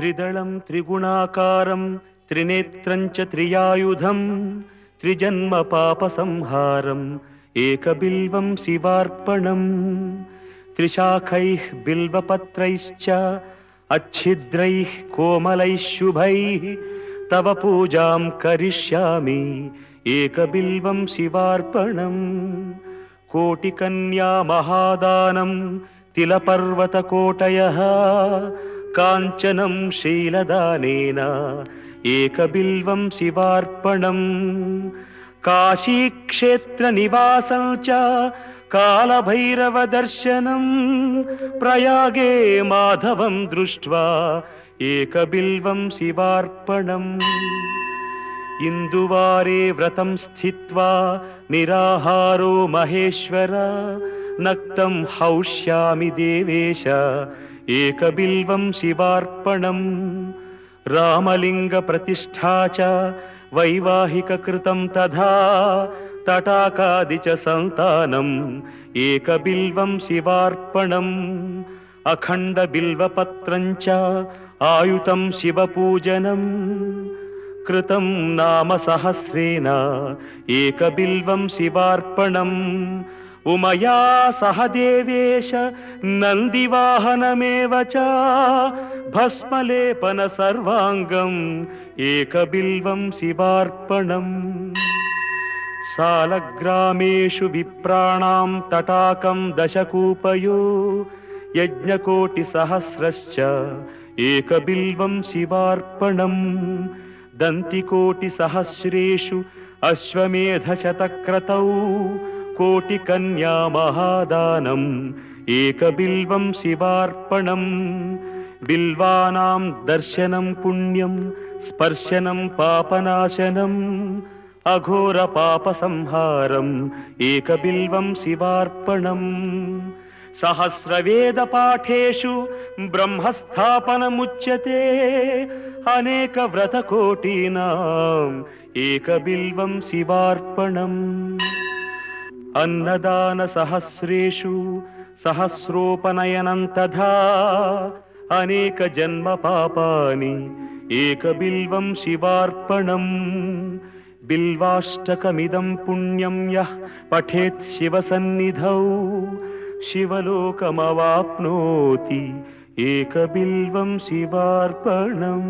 त्रिदळम् त्रिगुणाकारम् त्रिनेत्रम् च त्रियायुधम् त्रिजन्म पापसंहारम् शिवार्पणम् त्रिशाखैः बिल्वपत्रैश्च अच्छिद्रैः कोमलैः शुभैः तव पूजाम् करिष्यामि एकबिल्वम् शिवार्पणम् कोटिकन्या महादानम् तिलपर्वतकोटयः काञ्चनम् शीलदानेन एकबिल्वम् शिवार्पणम्। काशीक्षेत्रनिवासम् च कालभैरवदर्शनम् प्रयागे माधवम् दृष्ट्वा एकबिल्वम् शिवार्पणम्। इन्दुवारे व्रतम् स्थित्वा निराहारो महेश्वर नक्तम् हौष्यामि देवेश एकबिल्वम् शिवार्पणम्। रामलिङ्गप्रतिष्ठा च वैवाहिककृतम् तथा तटाकादि च सन्तानम्। एकबिल्वम् शिवार्पणम्। अखण्डबिल्वपत्रम् च आयुतम् शिवपूजनम्। कृतम् नाम सहस्रेण एकबिल्वम् शिवार्पणम् उमया सह देवेश नन्दिवाहनमेव च। भस्मलेपन सर्वाङ्गम् एकबिल्वम् शिवार्पणम्। सालग्रामेषु विप्राणाम् तटाकम् दशकूपयो यज्ञकोटिसहस्रश्च एकबिल्वम् शिवार्पणम्। दन्तिकोटिसहस्रेषु अश्वमेधशतक्रतौ कोटिकन्या महादानम् एकबिल्वम् शिवार्पणम् बिल्वानाम् दर्शनम् पुण्यम् स्पर्शनम् पापनाशनम् अघोरपापसंहारम् एकबिल्वम् शिवार्पणम्। सहस्रवेदपाठेषु ब्रह्मस्थापनमुच्यते अनेकव्रतकोटीनाम् एकबिल्वम् शिवार्पणम् अन्नदानसहस्रेषु सहस्रोपनयनम् तथा अनेकजन्मपापानि एकबिल्वम् शिवार्पणम् बिल्वाष्टकमिदम् पुण्यम् यः पठेत् शिवसन्निधौ शिवलोकमवाप्नोति एकबिल्वम् शिवार्पणम्